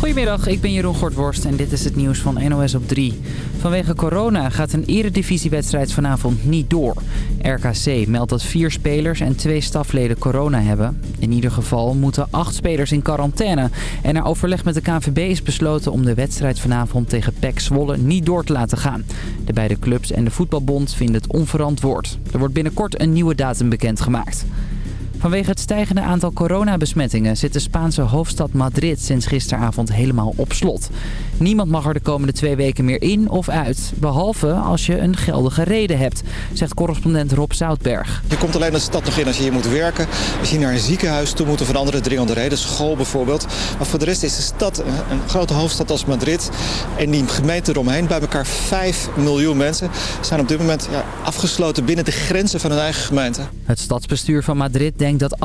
Goedemiddag, ik ben Jeroen Gortworst en dit is het nieuws van NOS op 3. Vanwege corona gaat een eredivisiewedstrijd vanavond niet door. RKC meldt dat vier spelers en twee stafleden corona hebben. In ieder geval moeten acht spelers in quarantaine. En na overleg met de KNVB is besloten om de wedstrijd vanavond tegen PEC Zwolle niet door te laten gaan. De beide clubs en de voetbalbond vinden het onverantwoord. Er wordt binnenkort een nieuwe datum bekendgemaakt. Vanwege het stijgende aantal coronabesmettingen zit de Spaanse hoofdstad Madrid sinds gisteravond helemaal op slot. Niemand mag er de komende twee weken meer in of uit, behalve als je een geldige reden hebt, zegt correspondent Rob Zoutberg. Je komt alleen de stad nog in als je hier moet werken, als je naar een ziekenhuis toe moet of een andere dringende reden, school bijvoorbeeld. Maar voor de rest is de stad, een grote hoofdstad als Madrid en die gemeente eromheen, bij elkaar 5 miljoen mensen, zijn op dit moment ja, afgesloten binnen de grenzen van hun eigen gemeente. Het stadsbestuur van Madrid denkt dat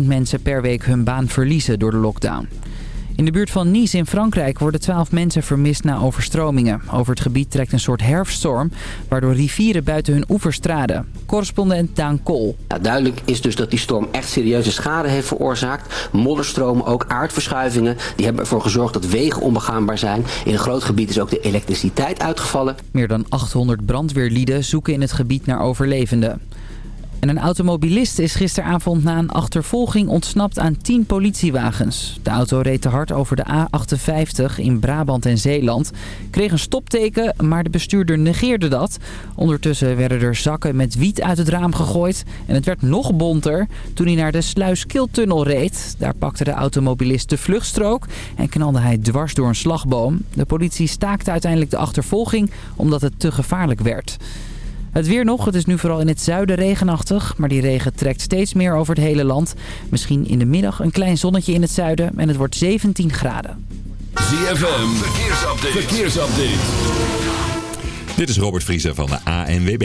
18.000 mensen per week hun baan verliezen door de lockdown. In de buurt van Nice in Frankrijk worden 12 mensen vermist na overstromingen. Over het gebied trekt een soort herfststorm, waardoor rivieren buiten hun oevers traden. Correspondent Daan Kool. Ja, duidelijk is dus dat die storm echt serieuze schade heeft veroorzaakt. Modderstromen, ook aardverschuivingen. Die hebben ervoor gezorgd dat wegen onbegaanbaar zijn. In een groot gebied is ook de elektriciteit uitgevallen. Meer dan 800 brandweerlieden zoeken in het gebied naar overlevenden. En een automobilist is gisteravond na een achtervolging ontsnapt aan 10 politiewagens. De auto reed te hard over de A58 in Brabant en Zeeland. Kreeg een stopteken, maar de bestuurder negeerde dat. Ondertussen werden er zakken met wiet uit het raam gegooid. En het werd nog bonter toen hij naar de Sluiskiltunnel reed. Daar pakte de automobilist de vluchtstrook en knalde hij dwars door een slagboom. De politie staakte uiteindelijk de achtervolging omdat het te gevaarlijk werd. Het weer nog. Het is nu vooral in het zuiden regenachtig. Maar die regen trekt steeds meer over het hele land. Misschien in de middag een klein zonnetje in het zuiden. En het wordt 17 graden. ZFM. Verkeersupdate. Verkeersupdate. Dit is Robert Vriezer van de ANWB.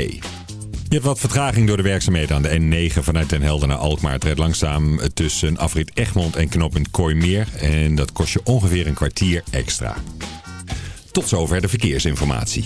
Je hebt wat vertraging door de werkzaamheden aan de N9 vanuit Den Helder naar Alkmaar. Het rijdt langzaam tussen afrit Egmond en knooppunt Kooimeer. En dat kost je ongeveer een kwartier extra. Tot zover de verkeersinformatie.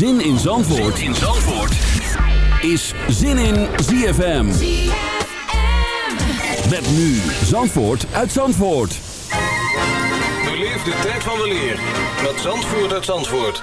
Zin in Zandvoort, in Zandvoort. is Zin in ZFM. Met nu Zandvoort uit Zandvoort. Beleef de tijd van weleer met Zandvoort uit Zandvoort.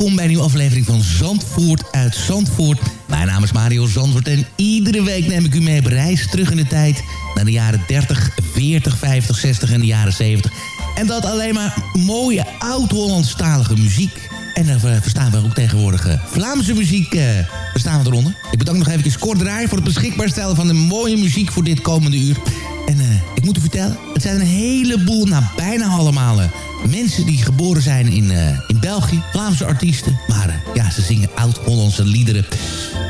Welkom bij een nieuwe aflevering van Zandvoort uit Zandvoort. Mijn naam is Mario Zandvoort en iedere week neem ik u mee op reis terug in de tijd... naar de jaren 30, 40, 50, 60 en de jaren 70. En dat alleen maar mooie oud-Hollandstalige muziek. En eh, verstaan we ook tegenwoordig eh, Vlaamse muziek eh, verstaan we eronder. Ik bedank nog even kort voor het beschikbaar stellen van de mooie muziek voor dit komende uur. En eh, ik moet u vertellen, het zijn een heleboel, nou bijna allemaal... eh, mensen die geboren zijn in, eh, in België. Vlaamse artiesten. Maar ja, ze zingen oud-Hollandse liederen.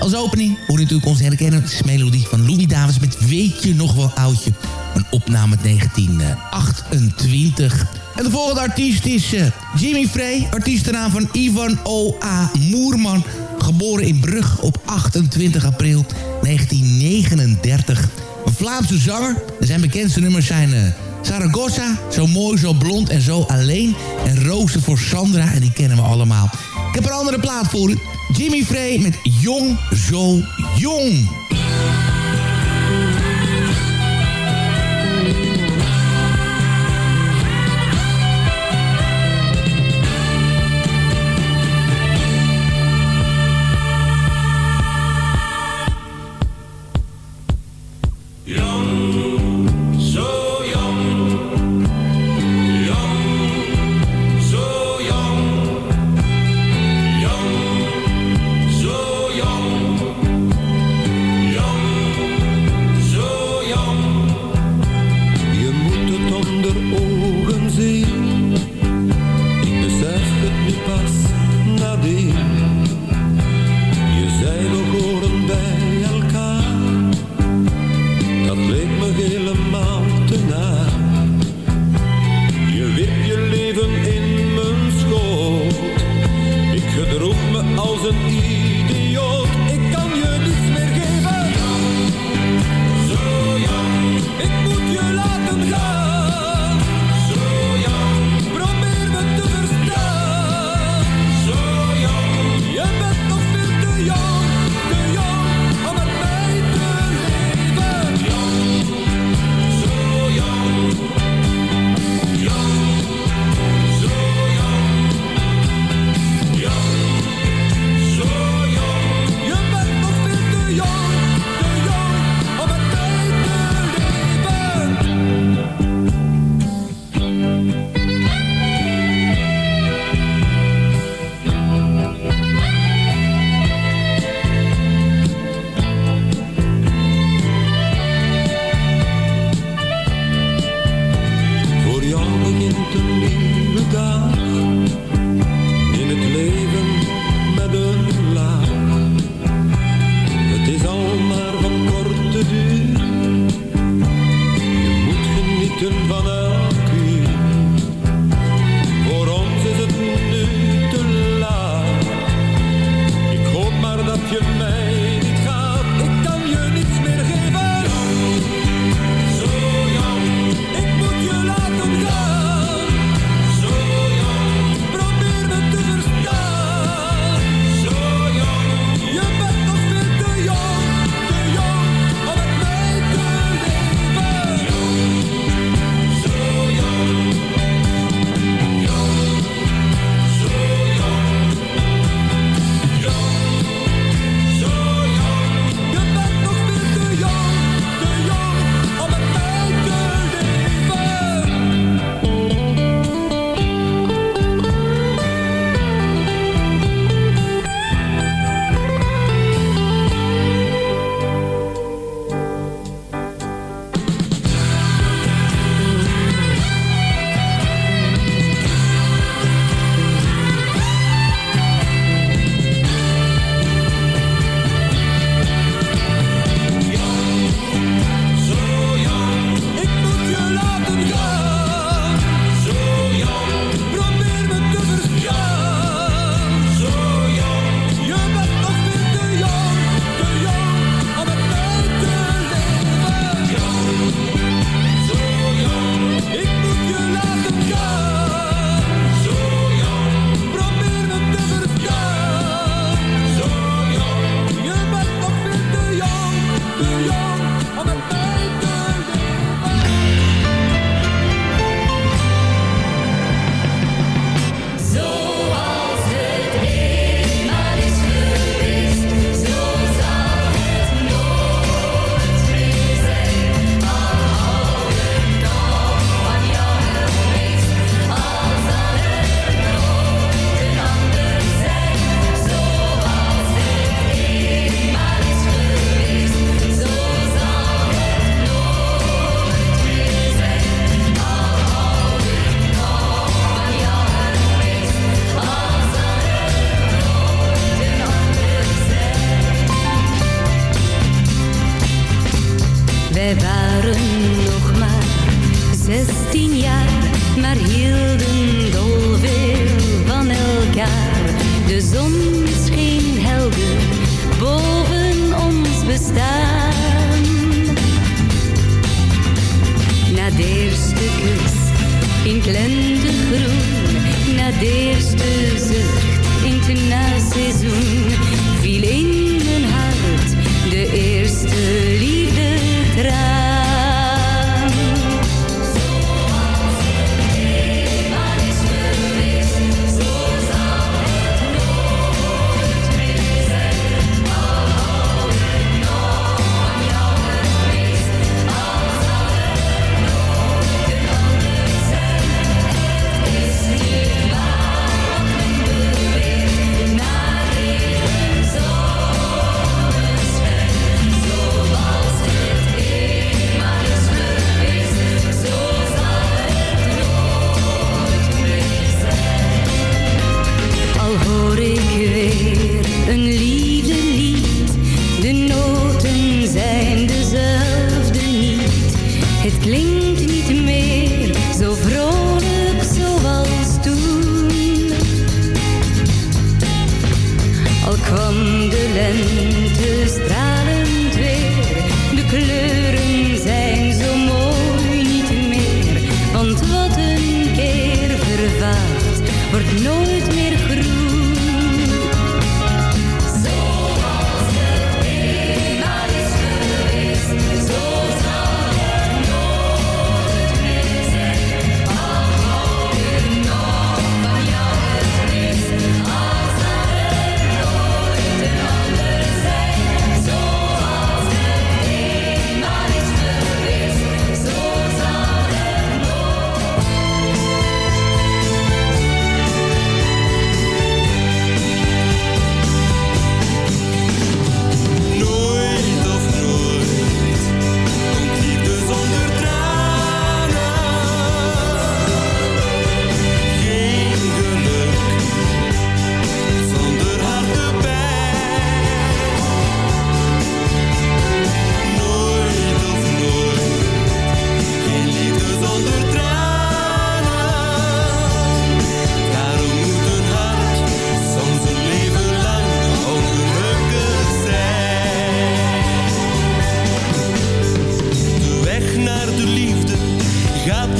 Als opening hoor je natuurlijk onze herkennen. Het is de melodie van Louis Davids met Weet je nog wel oudje. Een opname uit 1928. En de volgende artiest is Jimmy Frey. Artiestennaam van Ivan O.A. Moerman. Geboren in Brug op 28 april 1939. Een Vlaamse zanger. Zijn bekendste nummers zijn... eh, Zaragoza, zo mooi, zo blond en zo alleen. En Rozen voor Sandra, en die kennen we allemaal. Ik heb een andere plaat voor. Jimmy Frey met Jong, zo jong.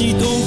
Gaat niet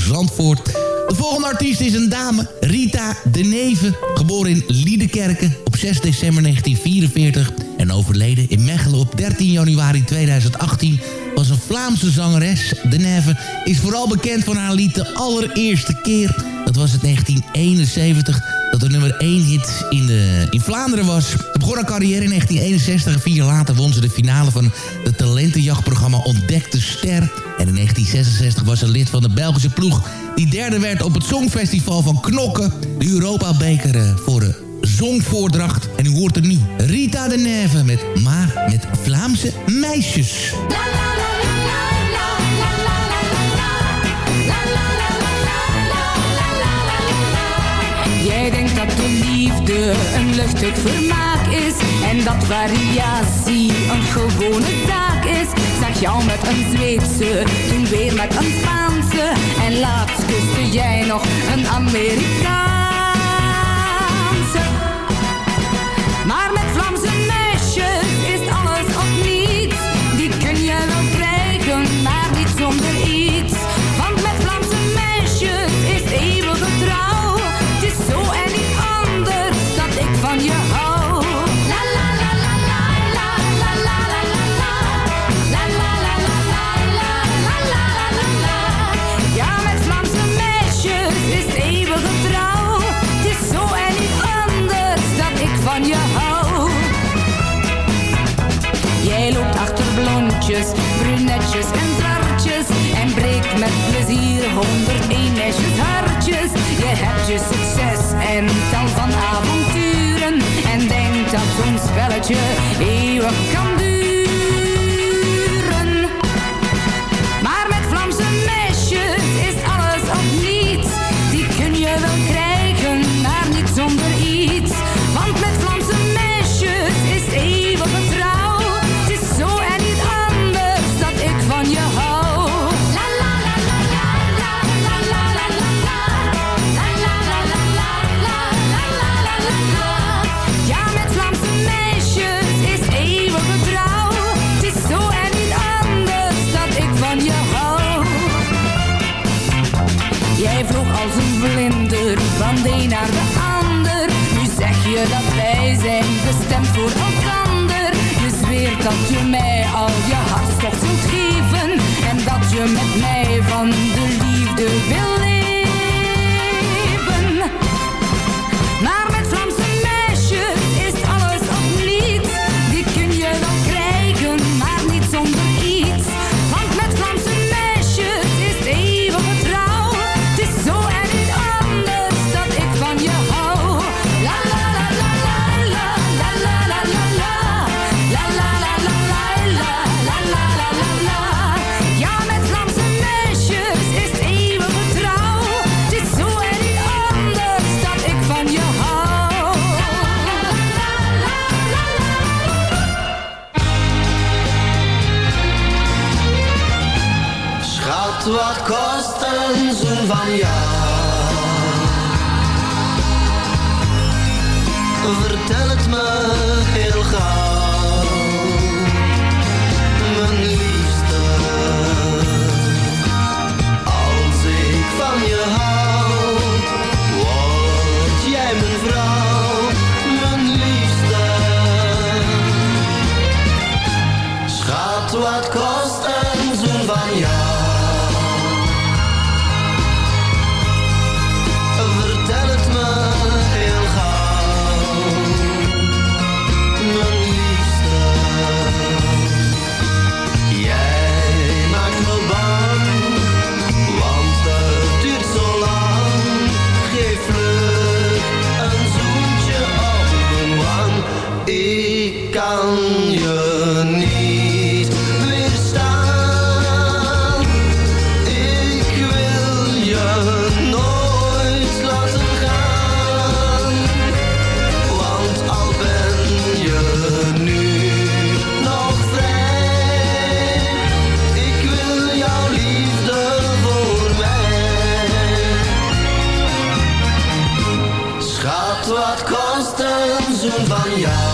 Zandvoort. De volgende artiest is een dame, Rita de Neve. Geboren in Liedekerken op 6 december 1944. En overleden in Mechelen op 13 januari 2018 was een Vlaamse zangeres. De Neve is vooral bekend van haar lied De Allereerste Keer. Dat was het 1971 dat de nummer 1 hit in, de, in Vlaanderen was. Ze begon haar carrière in 1961 en vier jaar later won ze de finale van het talentenjachtprogramma Ontdek de Ster. En in 1966 was ze lid van de Belgische ploeg die derde werd op het Songfestival van Knokken. De Europa-beker eh, voor de zongvoordracht. En u hoort er nu Rita de Neve met Maar met Vlaamse meisjes. Jij denkt dat de liefde een luchtig vermaak is En dat variatie een gewone zaak is Zag jou met een Zweedse, toen weer met een Spaanse. En laatst kuste jij nog een Amerikaan. dat je mij al je hartstocht zult geven en dat je met mij van zoen van jou.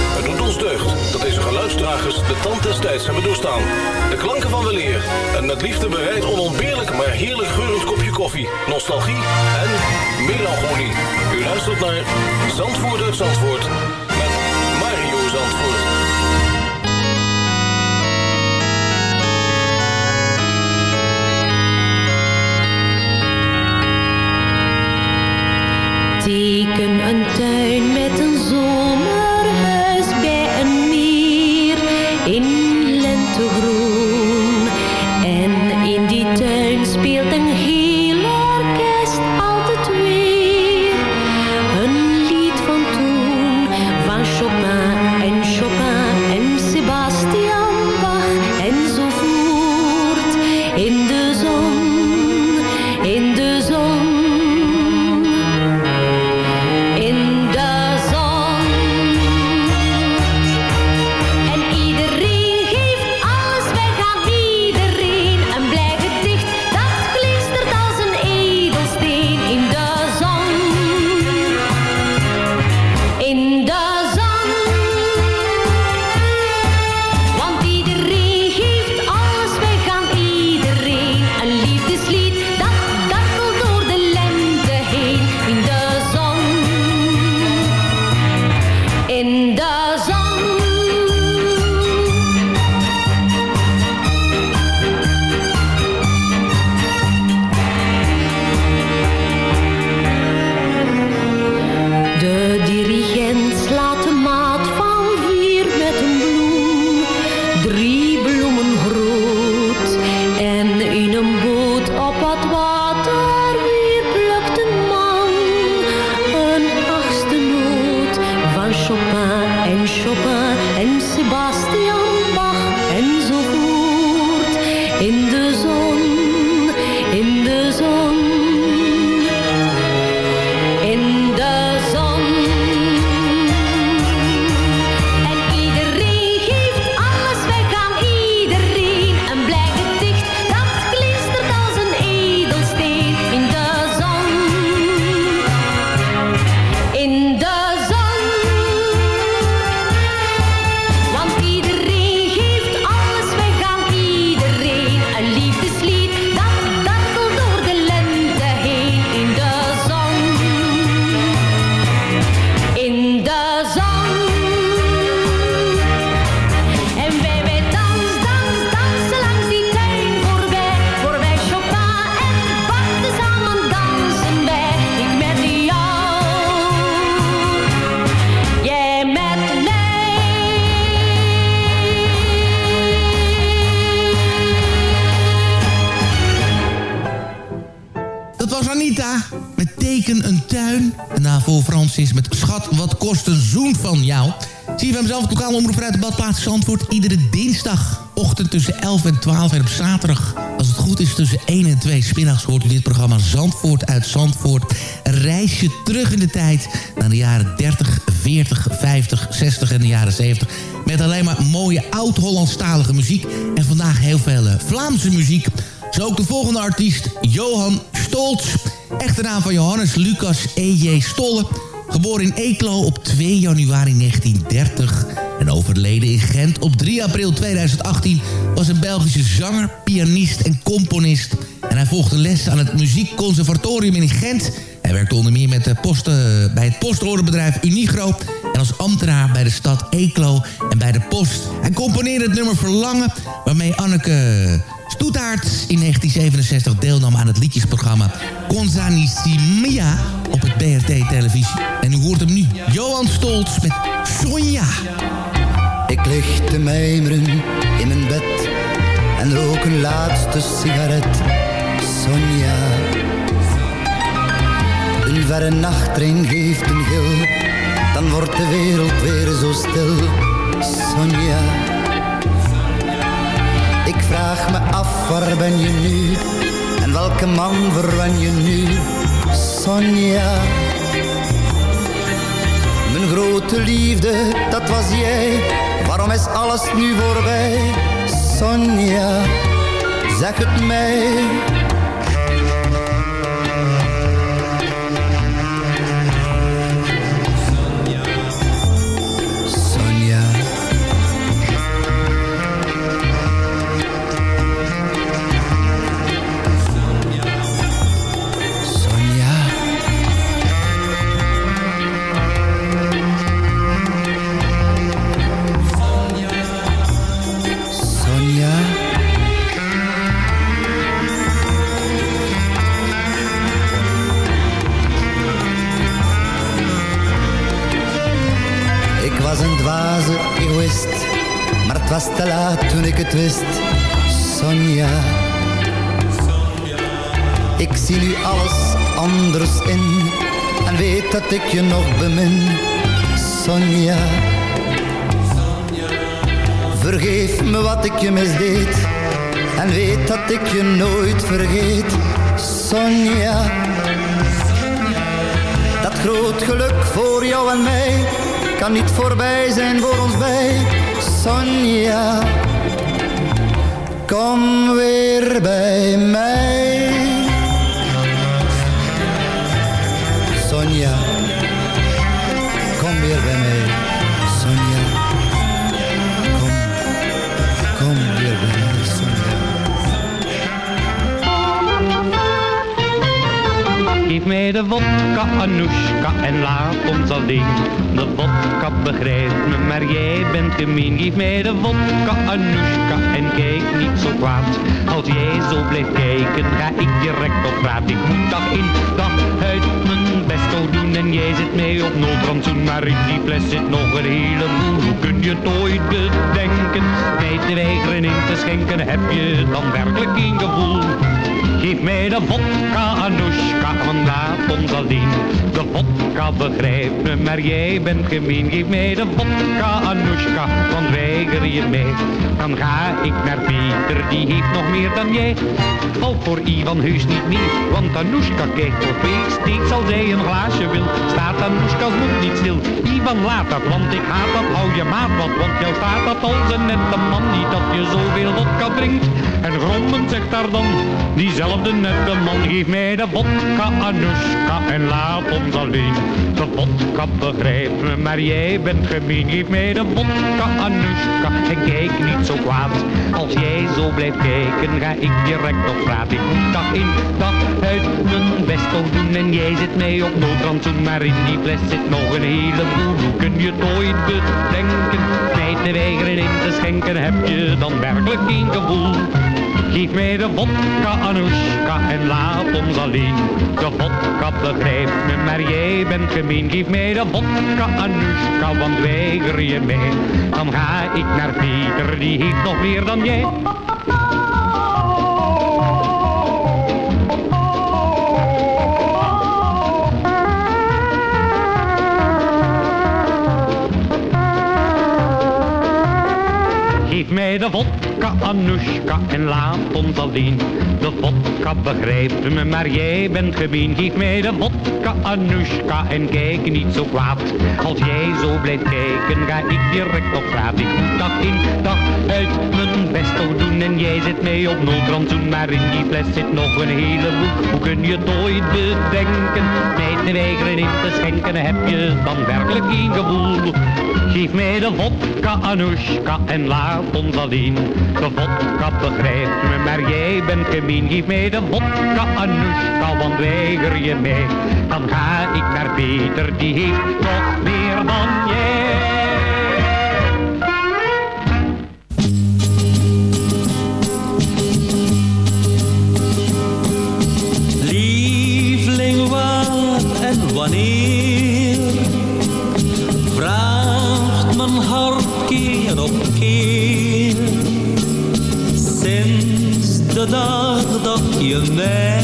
Doet ons deugd dat deze geluidsdragers de tand des tijds hebben doorstaan. De klanken van weleer en met liefde bereid onontbeerlijk maar heerlijk geurend kopje koffie, nostalgie en melancholie. U luistert naar Zandvoort uit Zandvoort met Mario Zandvoort. Teken een tuin met een zomerhuis grupo. Dat was Anita met Teken een tuin. En daarvoor Francis met Schat, wat kost een zoen van jou? Zie je hem zelf lokale omroep uit de badplaats Zandvoort. Iedere dinsdagochtend tussen 11 en 12 en op zaterdag. Als het goed is tussen 1 en 2 smiddags hoort u dit programma Zandvoort uit Zandvoort. Een reisje terug in de tijd naar de jaren 30, 40, 50, 60 en de jaren 70. Met alleen maar mooie oud-Hollandstalige muziek. En vandaag heel veel eh, Vlaamse muziek. Zo ook de volgende artiest, Johan Stolz. Echte naam van Johannes Lucas E.J. Stolle. Geboren in Eeklo op 2 januari 1930 en overleden in Gent op 3 april 2018... was een Belgische zanger, pianist en componist. En hij volgde les aan het Muziekconservatorium in Gent... Hij werkte onder meer met de posten, bij het postorderbedrijf Unigro... en als ambtenaar bij de stad Eeklo en bij de post. Hij componeerde het nummer Verlangen... waarmee Anneke Stoetaert in 1967 deelnam aan het liedjesprogramma Konzanisimia op het BRT-televisie. En u hoort hem nu, Johan Stolz met Sonja. Ik lig te mijmeren in mijn bed en rook een laatste sigaret. Sonja. Een verre nachttrein geeft een gil, dan wordt de wereld weer zo stil. Sonja. Ik vraag me af, waar ben je nu? En welke man verwen je nu? Sonja. Mijn grote liefde, dat was jij. Waarom is alles nu voorbij? Sonja, zeg het mij. Ik je nog bemin. Sonja. Vergeef me wat ik je misdeed en weet dat ik je nooit vergeet. Sonja. Dat groot geluk voor jou en mij kan niet voorbij zijn voor ons bij. Sonja. Kom weer bij mij. Mij de vodka, Anoushka, en laat ons alleen. De vodka begrijpt me, maar jij bent gemeen. Geef mij de vodka, Anoushka, en kijk niet zo kwaad. Als jij zo blijft kijken, ga ik direct op praat. Ik moet dag in, dag uit mijn best ook doen. En jij zit mij op noodrandsoen, maar in die fles zit nog een heleboel. Hoe kun je het ooit bedenken? Mij te weigeren in te schenken, heb je dan werkelijk geen gevoel? Geef mij de vodka, Anoushka, want laat ons alleen. De vodka begrijpt me, maar jij bent gemeen. Geef mij de vodka, Anoushka, want weiger je mij. Dan ga ik naar Peter, die heeft nog meer dan jij. Al voor Ivan heus niet meer, want Anoushka kijkt voor feest. Steeds als zij een glaasje wil, staat Anoushka's mond niet stil. Ivan laat dat, want ik haat dat, hou je maat wat. Want jou staat dat als een nette man, niet dat je zoveel vodka drinkt. En grommend zegt daar dan, diezelfde nette man, geef mij de vodka, Anoushka, en laat ons alleen. De vodka begrijpt me, maar jij bent gemeen. Geef mij de vodka, Anoushka, en kijk niet zo kwaad. Als jij zo blijft kijken, ga ik direct op straat. Ik moet dag in, dag uit mijn best doen. En jij zit mij op noodrandsoen, maar in die fles zit nog een heleboel. Hoe kun je het ooit bedenken? Mij te weigeren in te schenken, heb je dan werkelijk geen gevoel? Geef mij de vodka, Anoushka, en laat ons alleen. De vodka begrijpt me, maar jij bent gemeen. Geef mij de vodka, Anoushka, want weiger je mij. Dan ga ik naar Peter, die heeft nog meer dan jij. Mij de vodka, Anoushka, en laat ons alleen. De vodka begrijpt me, maar jij bent gemeen. Geef mij de vodka, Anoushka, en kijk niet zo kwaad. Als jij zo blijft kijken, ga ik direct op straat. Ik moet dag in, dag uit mijn best doen. En jij zit mij op noodrandsoen, maar in die fles zit nog een heleboel. Hoe kun je het ooit bedenken? Mij te weigeren in te schenken, heb je dan werkelijk geen gevoel? Geef mij de vodka, Anoushka, en laat ons alleen. De vodka begrijpt me, maar jij bent gemeen. Geef mij de vodka, Anoushka, want weiger je mij. Dan ga ik naar Peter, die heeft nog meer dan jij. Keer.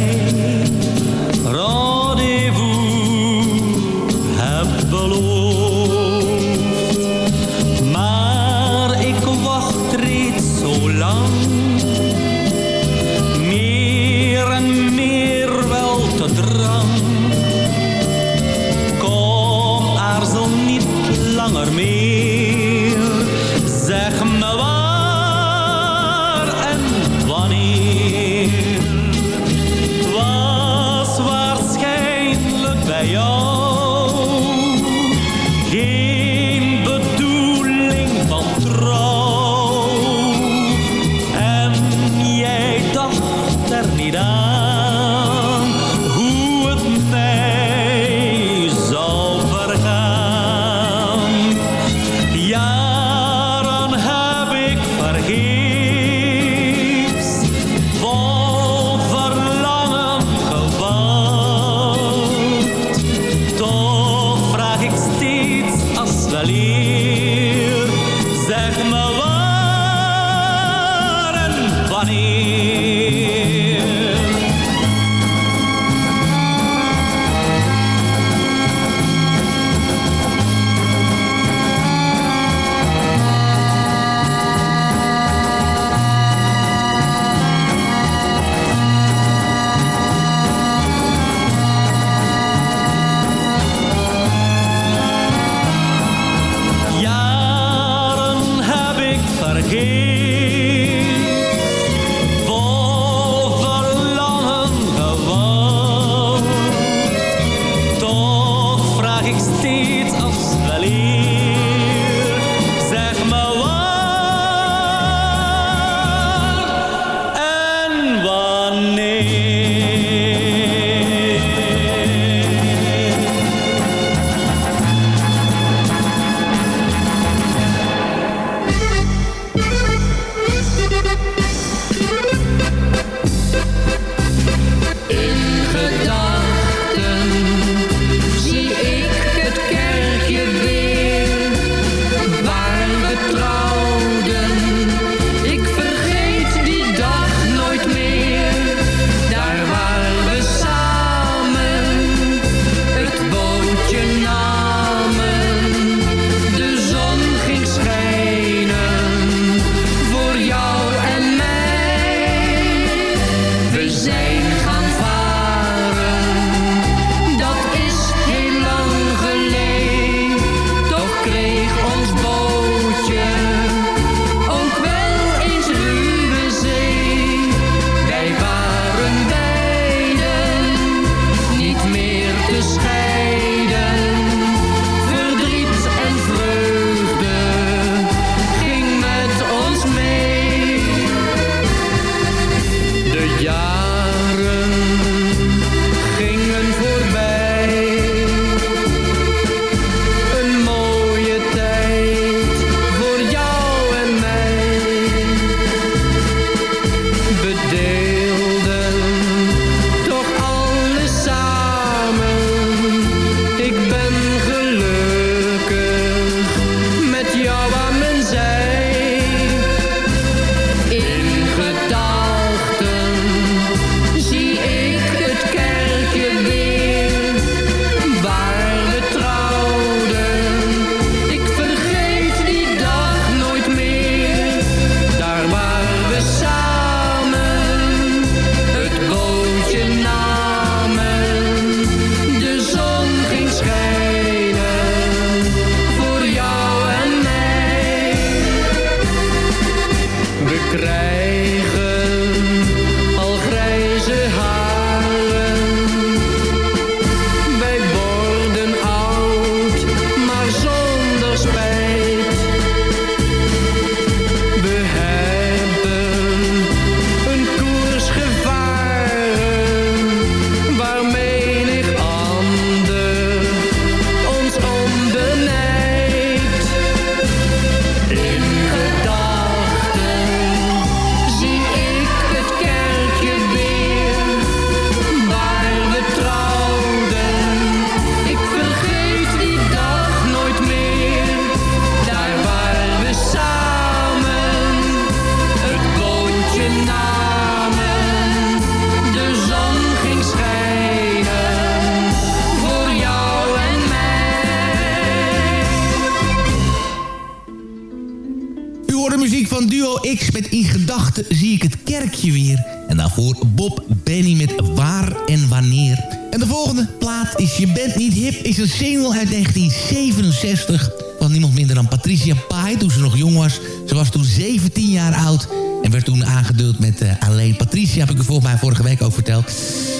Met In Gedachten zie ik het kerkje weer. En daarvoor Bob Benny met Waar en Wanneer. En de volgende plaat is Je bent niet hip, is een single uit 1967 van niemand minder dan Patricia Pai toen ze nog jong was. Ze was toen 17 jaar oud en werd toen aangeduld met eh, alleen Patricia, heb ik u volgens mij vorige week ook verteld.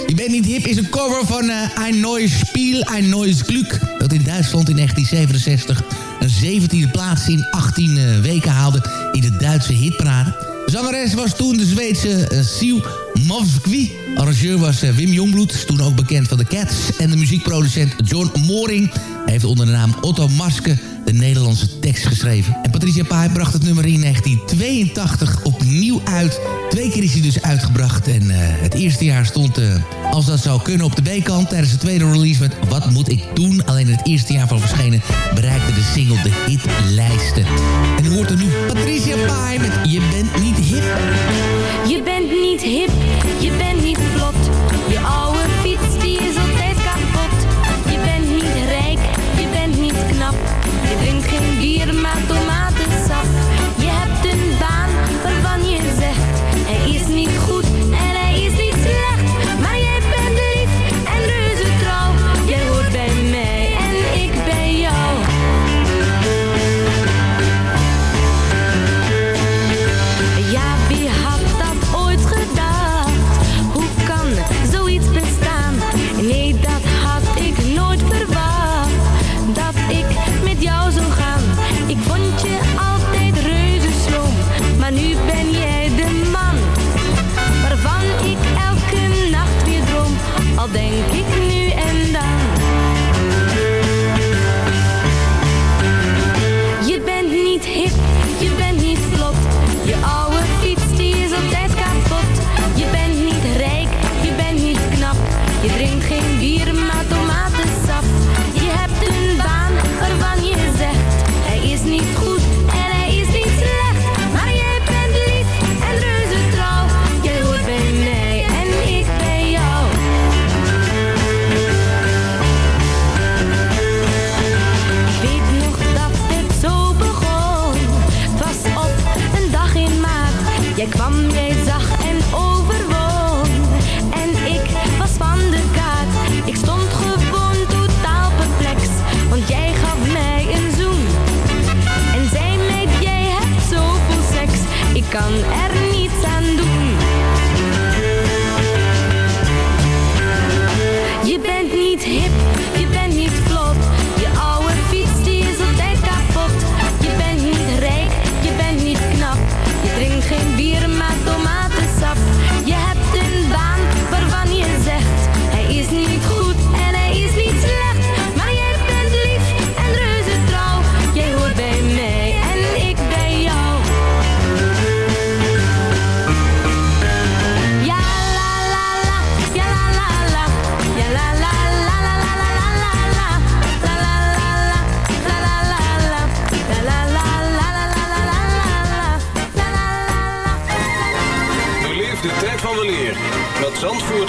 Je bent niet hip is een cover van eh Ein Neues Spiel, Ein Neues Glück. Dat in Duitsland in 1967 een 17e plaats in 18 eh, weken haalde in de Duitse hitparade. De zangeres was toen de Zweedse uh, Siw Mavskvi. Arrangeur was eh, Wim Jongbloed, toen ook bekend van de Cats. En de muziekproducent John Moring heeft onder de naam Otto Maske de Nederlandse tekst geschreven. En Patricia Pai bracht het nummer in 1982 opnieuw uit. Twee keer is hij dus uitgebracht. En eh, het eerste jaar stond, eh, als dat zou kunnen, op de B-kant... tijdens de tweede release met Wat moet ik doen? Alleen in het eerste jaar van verschenen bereikte de single de hitlijsten. En u hoort er nu Patricia Pai met Je bent niet hip. Je bent niet hip, je bent niet vlot. Je oude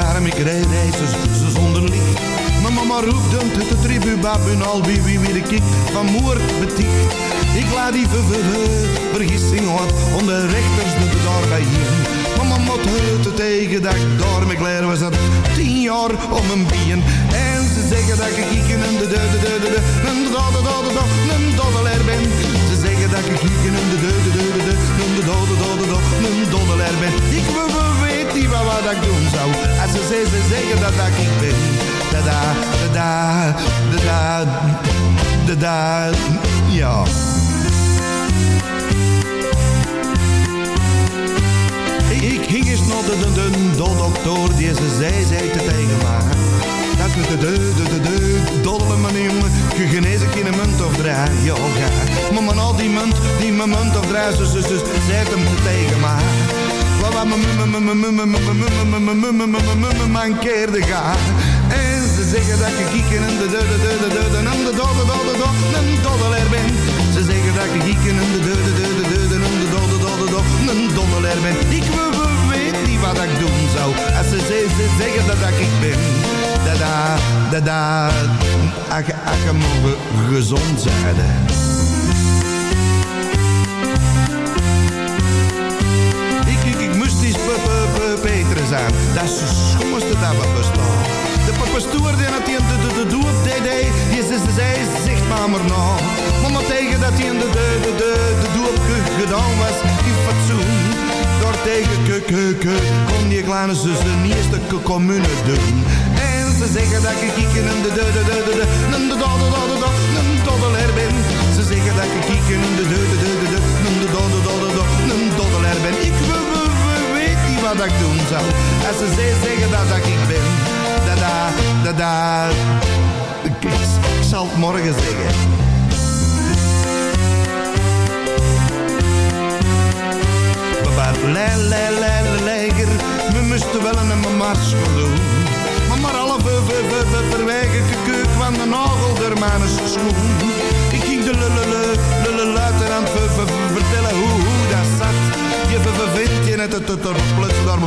daarom ik rijd reizers ze zonder licht. Mijn mama roept dan tot de tribu babun al wie wie wie ik van moer beticht. Ik laat die ver, ver, ver- vergissing wat onder rechters de daarbij hier. Mama mot het tegen dat ik door mijn kleren was dat tien jaar om een bien. En ze zeggen dat ik ik een de de de de de de een dodde dodde dodde een doddelaar ben. Ze zeggen dat ik kieken in de de de in de dode, dode, dode, een ben. Ik we- we weet niet wat, wat ik doen zou. Als ze ze, ze zeggen dat, dat ik ben. Da da, da da, da da, da da, ja. Ik, ik ging eens naar de, de, de, de dokter, die ze zei, zei te tegen mij gaat met de deur, de de de dolle manier. Je genezen een munt of draai, joh, ga. Maar man, al die munt, die mijn munt of draai, dus, dus, dus, zet hem tegen mij. Mijn keerde ga. En ze zeggen dat je gieken in de de de de de de en de dode dode dode en doddelaar ben. Ze zeggen dat je gieken in de de de de de en de dode dode dode en doddelaar ben. Ik weet niet wat ik doen zou als ze zeggen dat ik ben. Da da, da ach, ach, mogen gezond zijn. Ik, ik, ik moest eens pe, Peter zijn. Dat is de schoonste dat we bestaan. De pastoor die had die de, de, de doe op deed, die ze, ze zei, zegt maar maar nou. Maar tegen dat hij de, de, de, de, de doe op ge- gedaan was, in fatsoen. Door tegen ke, ke, ke, kon die kleine zus de eerste ke- commune doen. En ze zeggen dat ik kieken in de, de, de, de, de, de, de, de, de, de, de, de, de, zeggen dat ik de, de, de, de, de, de, de, de, de, de, de, de, de, we weet niet wat ik doen zou. Als ze- zeggen dat ik ben. Da da, da da. Ik, zal het morgen zeggen. Baba, le, le, le, le, leger. We moesten wel een mars doen. Ver, ver, ver, keuk van de nagel der schoen. Ik ging de lulle, luitenant ver, ver, ver, vertellen hoe, dat zat. Je ver, ver, vindt je net het, het plots daar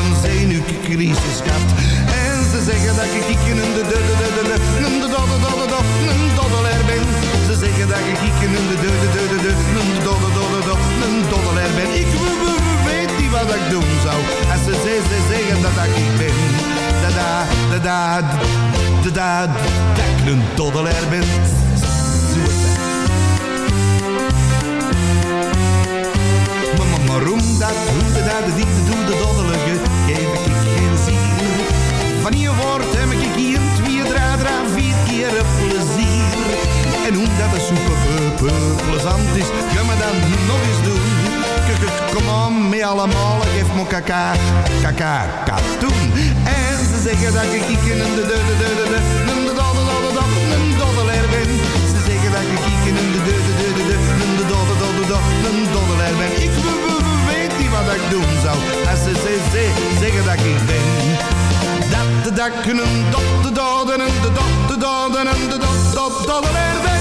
een zenuwcrisis gehad. En ze zeggen dat ik kieken in de de de de de de de de de de de de ben. Ze zeggen dat ik kieken in de de de de de de een doddelaar ben. Ik we, we, we weet niet wat ik doen zou. Als ze, de daad, de daad, dat een doddelaar bent. Maar waarom dat, hoe de daad, die te doen, de doddelige, geef ik geen zier. Van hier wordt hem ik hier twee, draadra vier keer plezier. En hoe dat de soepe plezant is, kan me dan nog eens doen kom aan, mee allemaal, geef me kaka, kaka, katoen. En ze zeggen dat ik kieken in de de de de de de de de doddelaar ben. Ze zeggen dat ik kieken in de de de de de de de de doddelaar ben. Ik we- we- we weet niet wat ik doen zou, als ze ze ze zeggen dat ik ben. Dat de dak een dot de doden en de dot de doden en de dot dot doddelaar ben.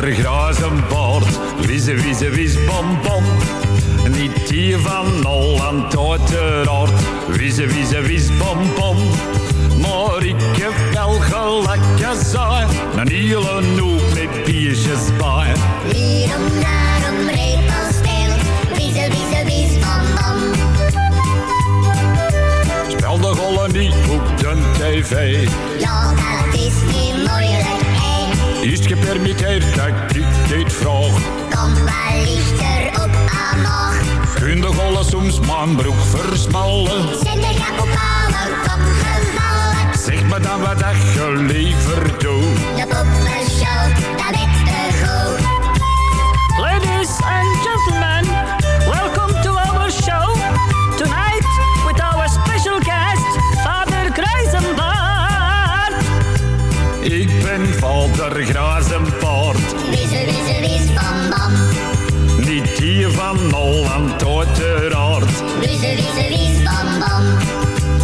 Ben vader Grazenbaard, wisse wisse wis bam bam. Niet die van Holland uiteraard, wisse wisse wis bam bam. Maar ik heb wel gelijk gezaaid, een hele hoop met biertjes bij. Hierom, daarom, reed als wieze, wies, bam, bam. Spel de rollen niet op de tv. Ja, dat is niet moeilijk, Is gepermitteerd dat ik dit vraag. Kom maar lichter op aan nog. Kun de gollen soms mijn broek versmallen? Zijn de gak op alle kop gevallen. Zeg me dan wat dat je liever doet. De poppenshow, dat weet uiteraard. Wieze, wieze, wies, bam, bam.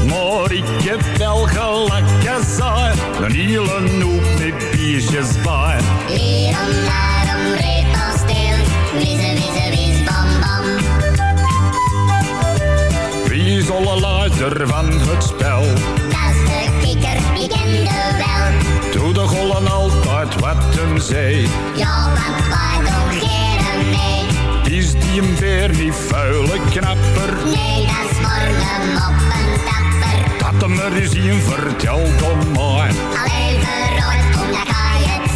Maar ik heb wel gelijk gezaaid, een hele hoop met biertjes bij. Hierom, daarom, reed als stil. Wieze, wieze, wies, bam, bam. Wie is alle leider van het spel? Dat is de kikker, die kende wel. Doe de gollen altijd wat hem zei. Ja, want wij is die een beer niet vuile knapper? Nee, dat is voor de moppentapper. Dat hem er eens een vertelt om mij. Al even rood, omdat ga je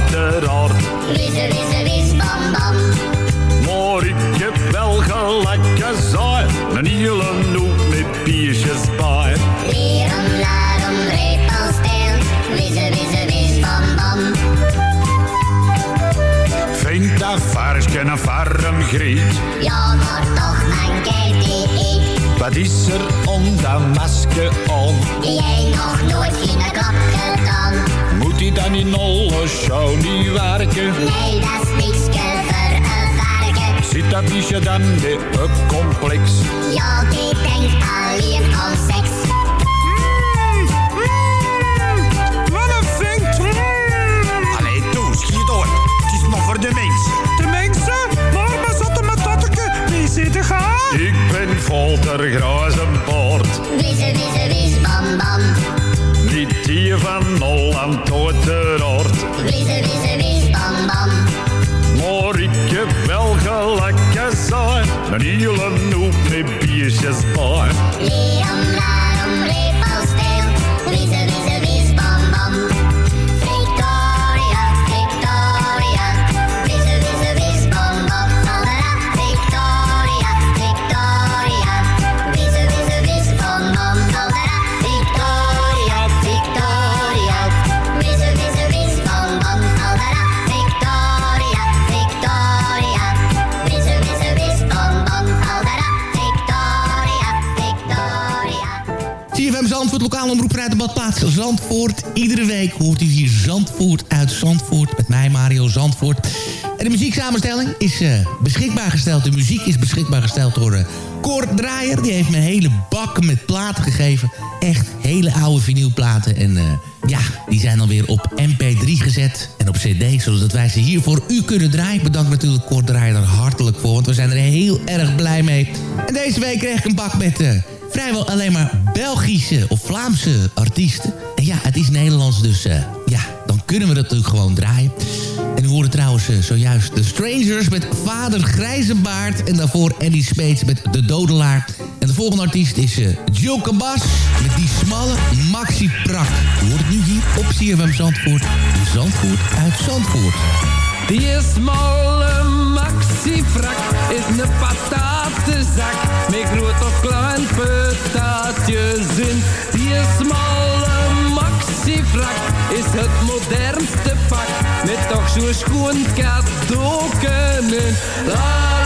uiteraard. Wisse, wisse, wis, bam, bam. Maar ik heb wel gelijk gezaaid. Een hele noot met biertjes bij. Leren, laren, repelsteel. Wisse, wisse, wis, bam, bam. Vind dat varkje een farm griet. Ja, maar toch mijn kitty ik. Wat is er om dat masker aan? Jij nog nooit geen klap gedaan. Moet hij dan in alle show niet werken? Nee, dat is niks voor een varken. Zit dat biesje dan weer op complex? Ja, die denkt alleen bij. Badplaats Zandvoort. Iedere week hoort u hier Zandvoort uit Zandvoort. Met mij Mario Zandvoort. En de muzieksamenstelling is eh, beschikbaar gesteld. De muziek is beschikbaar gesteld door uh, Cor Draaier. Die heeft me een hele bak met platen gegeven. Echt hele oude vinylplaten. En eh, ja, die zijn dan weer op mp3 gezet. En op cd, zodat wij ze hier voor u kunnen draaien. Ik bedank natuurlijk Cor Draaier er hartelijk voor. Want we zijn er heel erg blij mee. En deze week kreeg ik een bak met... eh, vrijwel alleen maar Belgische of Vlaamse artiesten. En ja, het is Nederlands, dus eh, ja, dan kunnen we dat natuurlijk gewoon draaien. En u hoorde trouwens eh, zojuist de Strangers met Vader Grijzenbaard... en daarvoor Eddie Speets met De Dodelaar. En de volgende artiest is eh Joe Cabas met die smalle Maxi Prak. U hoort nu hier op CFM Zandvoort. Zandvoort uit Zandvoort. Die smalle maxi-frak is een patatenzak. Met groot of klein pataatjes in. Die smalle maxi-frak is het modernste pak. Met toch zo'n in. La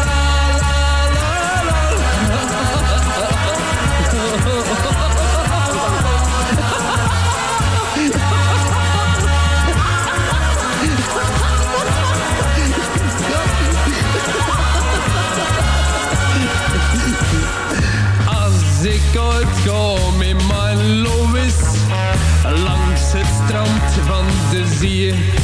van de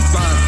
schoon